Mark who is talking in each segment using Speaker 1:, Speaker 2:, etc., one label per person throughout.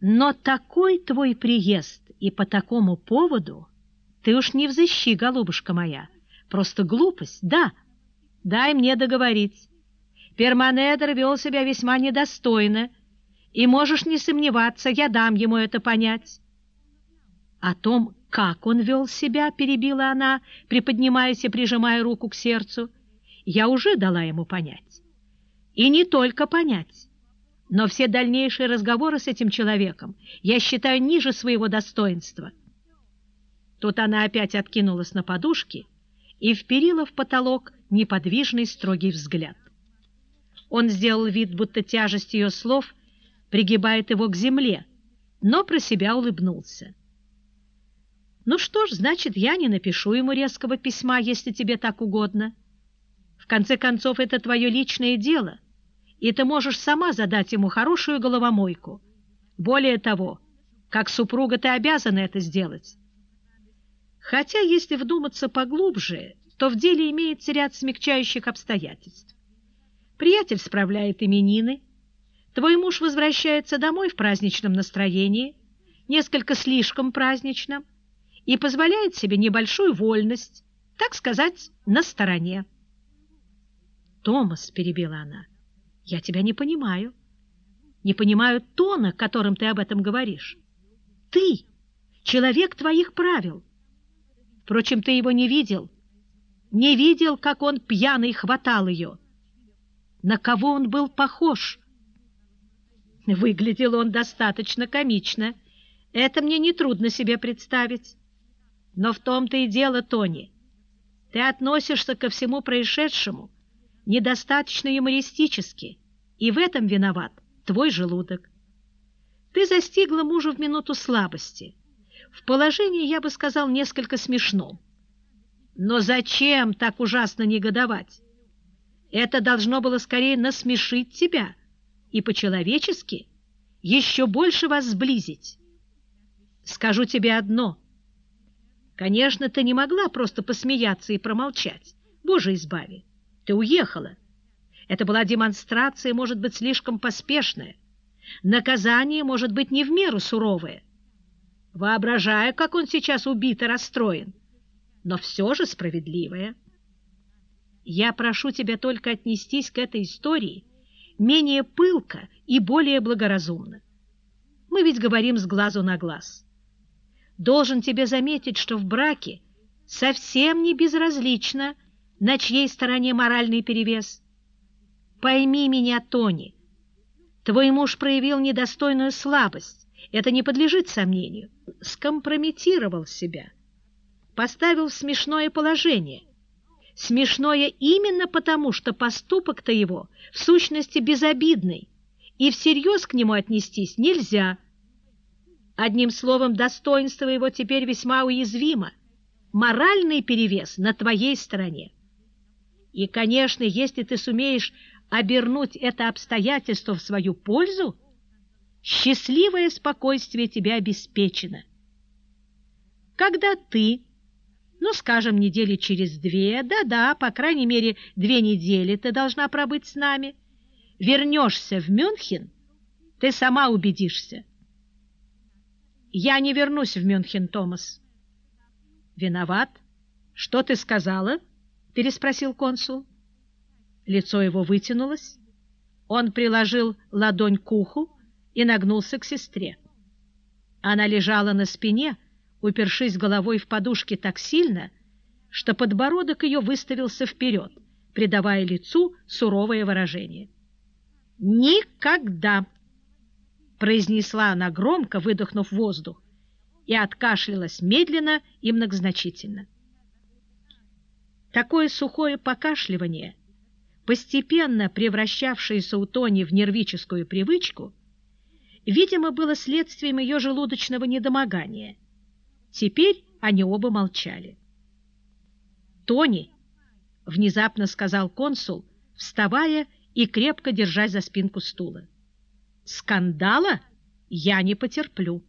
Speaker 1: Но такой твой приезд и по такому поводу ты уж не взыщи, голубушка моя. Просто глупость, да. Дай мне договорить. Перманедер вел себя весьма недостойно, и можешь не сомневаться, я дам ему это понять. О том, как он вел себя, перебила она, приподнимаясь и прижимая руку к сердцу, я уже дала ему понять. И не только понять, но все дальнейшие разговоры с этим человеком я считаю ниже своего достоинства. Тут она опять откинулась на подушки и вперила в потолок неподвижный строгий взгляд. Он сделал вид, будто тяжесть ее слов пригибает его к земле, но про себя улыбнулся. «Ну что ж, значит, я не напишу ему резкого письма, если тебе так угодно. В конце концов, это твое личное дело, и ты можешь сама задать ему хорошую головомойку. Более того, как супруга ты обязана это сделать. Хотя, если вдуматься поглубже, то в деле имеется ряд смягчающих обстоятельств. Приятель справляет именины, твой муж возвращается домой в праздничном настроении, несколько слишком праздничном, и позволяет себе небольшую вольность, так сказать, на стороне. «Томас», — перебила она, — «я тебя не понимаю. Не понимаю тона, которым ты об этом говоришь. Ты — человек твоих правил. Впрочем, ты его не видел, не видел, как он пьяный хватал ее» на кого он был похож. Выглядел он достаточно комично. Это мне нетрудно себе представить. Но в том-то и дело, Тони. Ты относишься ко всему происшедшему недостаточно юмористически, и в этом виноват твой желудок. Ты застигла мужа в минуту слабости. В положении, я бы сказал, несколько смешно. Но зачем так ужасно негодовать? Это должно было скорее насмешить тебя и по-человечески еще больше вас сблизить. Скажу тебе одно. Конечно, ты не могла просто посмеяться и промолчать. Боже избави, ты уехала. Это была демонстрация, может быть, слишком поспешная. Наказание может быть не в меру суровое. Воображаю, как он сейчас убит и расстроен, но все же справедливое. Я прошу тебя только отнестись к этой истории менее пылко и более благоразумно. Мы ведь говорим с глазу на глаз. Должен тебе заметить, что в браке совсем не безразлично, на чьей стороне моральный перевес. Пойми меня, Тони, твой муж проявил недостойную слабость, это не подлежит сомнению, скомпрометировал себя, поставил в смешное положение, Смешное именно потому, что поступок-то его в сущности безобидный, и всерьез к нему отнестись нельзя. Одним словом, достоинство его теперь весьма уязвимо, моральный перевес на твоей стороне. И, конечно, если ты сумеешь обернуть это обстоятельство в свою пользу, счастливое спокойствие тебе обеспечено. Когда ты ну, скажем, недели через две, да-да, по крайней мере, две недели ты должна пробыть с нами. Вернешься в Мюнхен, ты сама убедишься. Я не вернусь в Мюнхен, Томас. Виноват? Что ты сказала? Переспросил консул. Лицо его вытянулось. Он приложил ладонь к уху и нагнулся к сестре. Она лежала на спине, упершись головой в подушки так сильно, что подбородок ее выставился вперед, придавая лицу суровое выражение. «Никогда!» — произнесла она громко, выдохнув воздух, и откашлялась медленно и многозначительно. Такое сухое покашливание, постепенно превращавшееся у Тони в нервическую привычку, видимо, было следствием ее желудочного недомогания — Теперь они оба молчали. «Тони!» — внезапно сказал консул, вставая и крепко держась за спинку стула. «Скандала я не потерплю».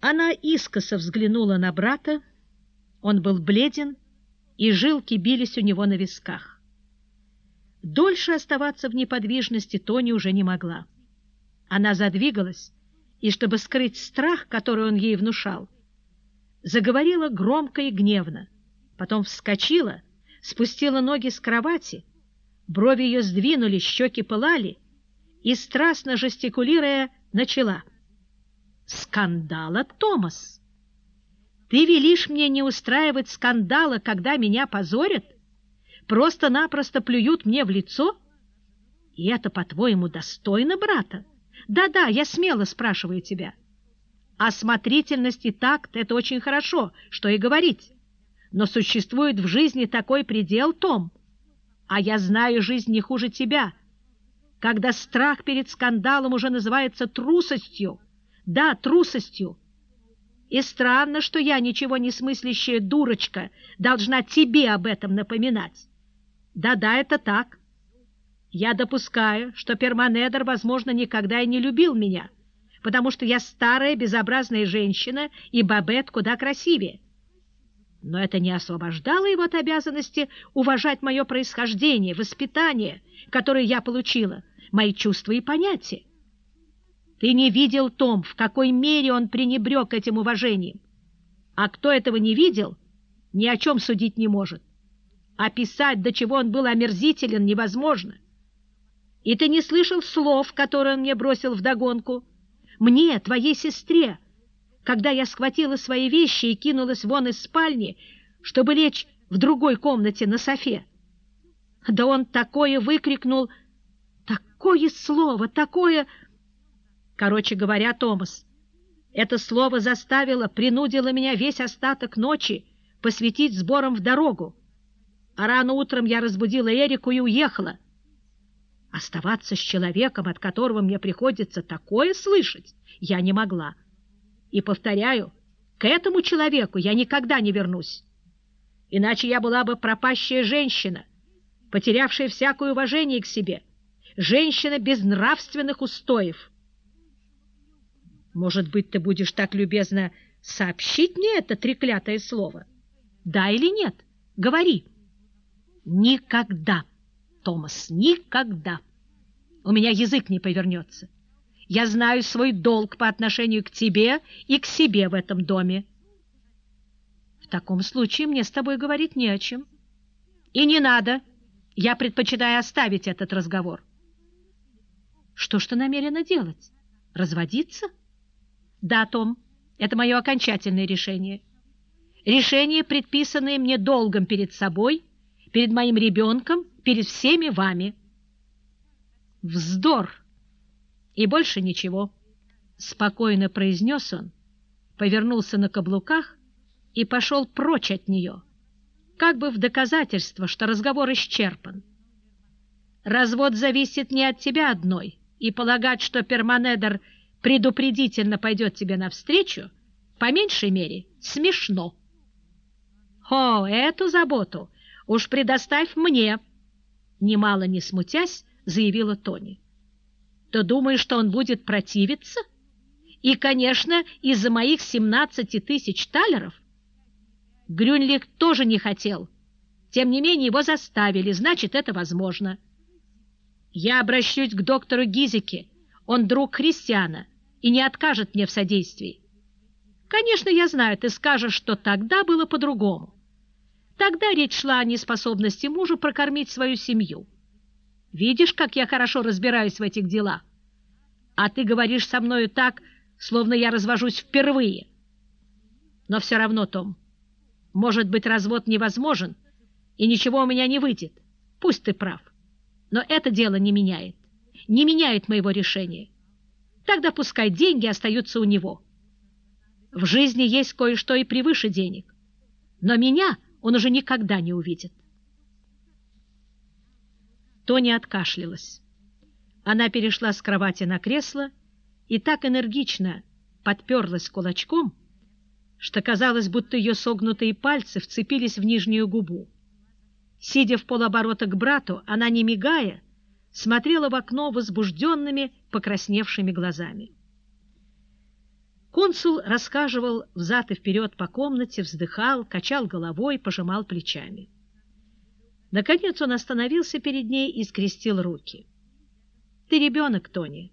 Speaker 1: Она искоса взглянула на брата. Он был бледен, и жилки бились у него на висках. Дольше оставаться в неподвижности Тони уже не могла. Она задвигалась, и, чтобы скрыть страх, который он ей внушал, заговорила громко и гневно, потом вскочила, спустила ноги с кровати, брови ее сдвинулись, щеки пылали, и, страстно жестикулируя, начала. «Скандала, Томас! Ты велишь мне не устраивать скандала, когда меня позорят? Просто-напросто плюют мне в лицо? И это, по-твоему, достойно брата? Да-да, я смело спрашиваю тебя». Осмотрительность и такт – это очень хорошо, что и говорить. Но существует в жизни такой предел, Том. А я знаю жизнь не хуже тебя. Когда страх перед скандалом уже называется трусостью. Да, трусостью. И странно, что я, ничего не смыслящая дурочка, должна тебе об этом напоминать. Да-да, это так. Я допускаю, что Перманедер, возможно, никогда и не любил меня – потому что я старая безобразная женщина, и Бабет куда красивее. Но это не освобождало его от обязанности уважать мое происхождение, воспитание, которое я получила, мои чувства и понятия. Ты не видел, Том, в какой мере он пренебрег этим уважением. А кто этого не видел, ни о чем судить не может. Описать, до чего он был омерзителен, невозможно. И ты не слышал слов, которые он мне бросил вдогонку, мне, твоей сестре, когда я схватила свои вещи и кинулась вон из спальни, чтобы лечь в другой комнате на софе. Да он такое выкрикнул, такое слово, такое... Короче говоря, Томас, это слово заставило, принудило меня весь остаток ночи посвятить сборам в дорогу. А рано утром я разбудила Эрику и уехала. Оставаться с человеком, от которого мне приходится такое слышать, я не могла. И, повторяю, к этому человеку я никогда не вернусь. Иначе я была бы пропащая женщина, потерявшая всякое уважение к себе, женщина без нравственных устоев. Может быть, ты будешь так любезно сообщить мне это треклятое слово? Да или нет? Говори. Никогда. Томас, никогда. У меня язык не повернется. Я знаю свой долг по отношению к тебе и к себе в этом доме. В таком случае мне с тобой говорить не о чем. И не надо. Я предпочитаю оставить этот разговор. Что ж ты намерена делать? Разводиться? Да, Том, это мое окончательное решение. Решение, предписанное мне долгом перед собой, перед моим ребенком перед всеми вами. Вздор! И больше ничего. Спокойно произнес он, повернулся на каблуках и пошел прочь от нее, как бы в доказательство, что разговор исчерпан. Развод зависит не от тебя одной, и полагать, что Перманедер предупредительно пойдет тебе навстречу, по меньшей мере, смешно. О, эту заботу уж предоставь мне, — немало не смутясь, заявила Тони. «То думаешь, что он будет противиться? И, конечно, из-за моих 17 тысяч талеров?» Грюнлик тоже не хотел. Тем не менее, его заставили, значит, это возможно. Я обращусь к доктору Гизике, он друг Христиана и не откажет мне в содействии. Конечно, я знаю, ты скажешь, что тогда было по-другому. Тогда речь шла о неспособности мужа прокормить свою семью. Видишь, как я хорошо разбираюсь в этих делах? А ты говоришь со мною так, словно я развожусь впервые. Но все равно, Том, может быть, развод невозможен, и ничего у меня не выйдет. Пусть ты прав. Но это дело не меняет. Не меняет моего решения. Тогда пускай деньги остаются у него. В жизни есть кое-что и превыше денег. Но меня он уже никогда не увидит. Тони откашлялась. Она перешла с кровати на кресло и так энергично подперлась кулачком, что казалось, будто ее согнутые пальцы вцепились в нижнюю губу. Сидя в полоборота к брату, она, не мигая, смотрела в окно возбужденными, покрасневшими глазами. Консул рассказывал взад и вперед по комнате, вздыхал, качал головой, пожимал плечами. Наконец он остановился перед ней и скрестил руки. — Ты ребенок, Тони.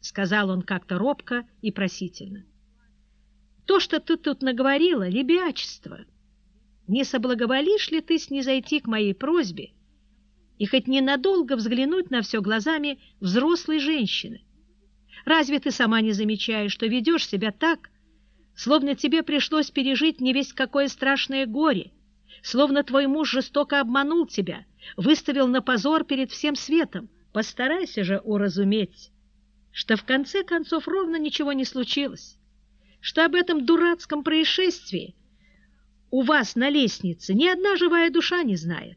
Speaker 1: сказал он как-то робко и просительно. То, что ты тут наговорила, лебячество. Не соблаговолишь ли ты снизойти к моей просьбе и хоть ненадолго взглянуть на все глазами взрослой женщины? Разве ты сама не замечаешь, что ведешь себя так, словно тебе пришлось пережить не весь какое страшное горе, словно твой муж жестоко обманул тебя, выставил на позор перед всем светом? Постарайся же уразуметь, что в конце концов ровно ничего не случилось, что об этом дурацком происшествии у вас на лестнице ни одна живая душа не знает,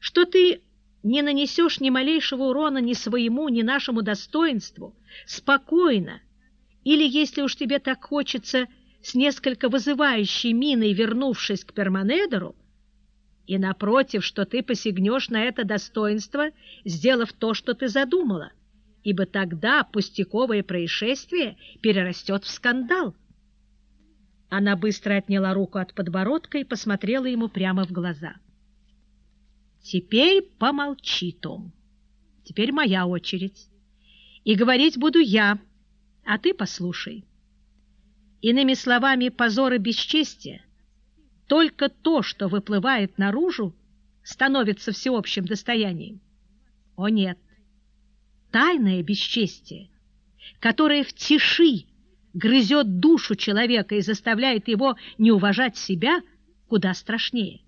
Speaker 1: что ты не нанесешь ни малейшего урона ни своему, ни нашему достоинству, спокойно, или, если уж тебе так хочется, с несколько вызывающей миной вернувшись к Перманедеру, и, напротив, что ты посягнешь на это достоинство, сделав то, что ты задумала, ибо тогда пустяковое происшествие перерастет в скандал. Она быстро отняла руку от подбородка и посмотрела ему прямо в глаза. «Теперь помолчи, Том. Теперь моя очередь. И говорить буду я, а ты послушай. Иными словами, позор и бесчестие только то, что выплывает наружу, становится всеобщим достоянием. О нет! Тайное бесчестие, которое в тиши грызет душу человека и заставляет его не уважать себя, куда страшнее.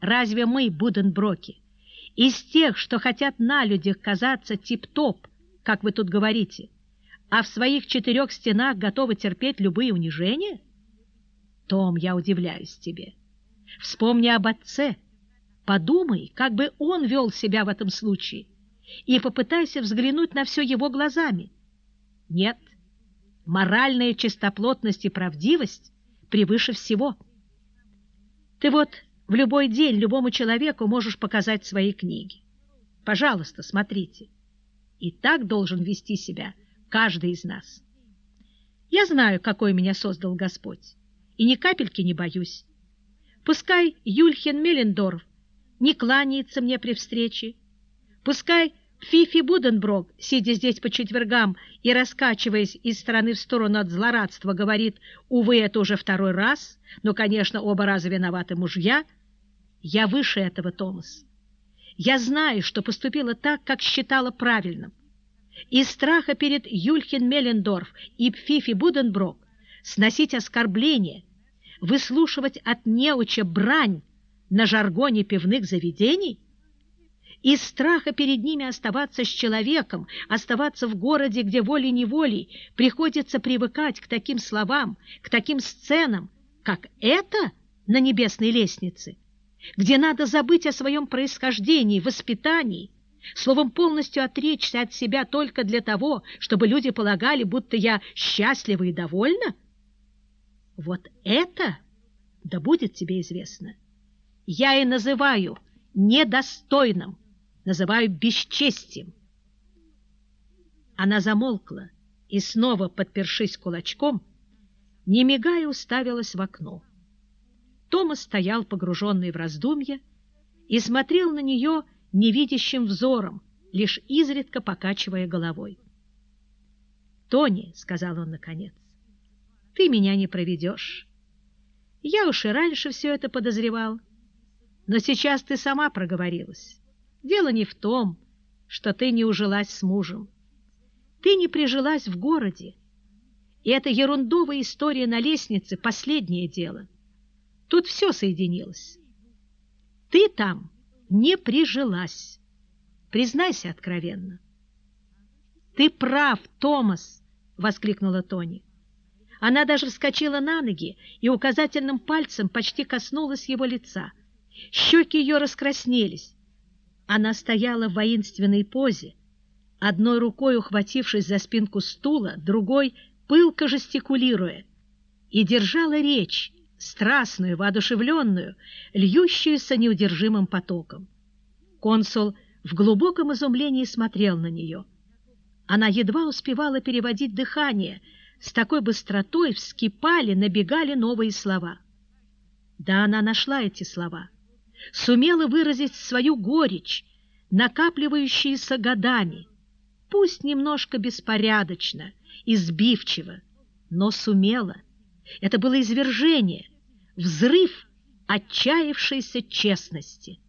Speaker 1: Разве мы, Буденброки, из тех, что хотят на людях казаться тип-топ, как вы тут говорите, а в своих четырех стенах готовы терпеть любые унижения? Том, я удивляюсь тебе. Вспомни об отце, подумай, как бы он вел себя в этом случае, и попытайся взглянуть на все его глазами. Нет, моральная чистоплотность и правдивость превыше всего. Ты вот в любой день любому человеку можешь показать свои книги. Пожалуйста, смотрите. И так должен вести себя каждый из нас. Я знаю, какой меня создал Господь, и ни капельки не боюсь. Пускай Юльхен Меллендорф не кланяется мне при встрече, пускай Фифи Буденброк, сидя здесь по четвергам и раскачиваясь из стороны в сторону от злорадства, говорит, увы, это уже второй раз, но, конечно, оба раза виноваты мужья. Я выше этого, Томас. Я знаю, что поступила так, как считала правильным. Из страха перед Юльхин Меллендорф и Фифи Буденброк сносить оскорбления, выслушивать от неуча брань на жаргоне пивных заведений – из страха перед ними оставаться с человеком, оставаться в городе, где волей-неволей приходится привыкать к таким словам, к таким сценам, как это на небесной лестнице, где надо забыть о своем происхождении, воспитании, словом, полностью отречься от себя только для того, чтобы люди полагали, будто я счастлива и довольна? Вот это, да будет тебе известно, я и называю недостойным называю бесчестием. Она замолкла и, снова подпершись кулачком, не мигая, уставилась в окно. Томас стоял, погруженный в раздумья, и смотрел на нее невидящим взором, лишь изредка покачивая головой. «Тони», — сказал он наконец, — «ты меня не проведешь. Я уж и раньше все это подозревал, но сейчас ты сама проговорилась. Дело не в том, что ты не ужилась с мужем. Ты не прижилась в городе. И эта ерундовая история на лестнице — последнее дело. Тут все соединилось. Ты там не прижилась. Признайся откровенно. «Ты прав, Томас!» — воскликнула Тони. Она даже вскочила на ноги и указательным пальцем почти коснулась его лица. Щеки ее раскраснелись. Она стояла в воинственной позе, одной рукой ухватившись за спинку стула, другой пылко жестикулируя, и держала речь, страстную, воодушевленную, льющуюся неудержимым потоком. Консул в глубоком изумлении смотрел на нее. Она едва успевала переводить дыхание, с такой быстротой вскипали, набегали новые слова. Да, она нашла эти слова — сумела выразить свою горечь, накапливающуюся годами, пусть немножко беспорядочно, избивчиво, но сумела. Это было извержение, взрыв отчаявшейся честности.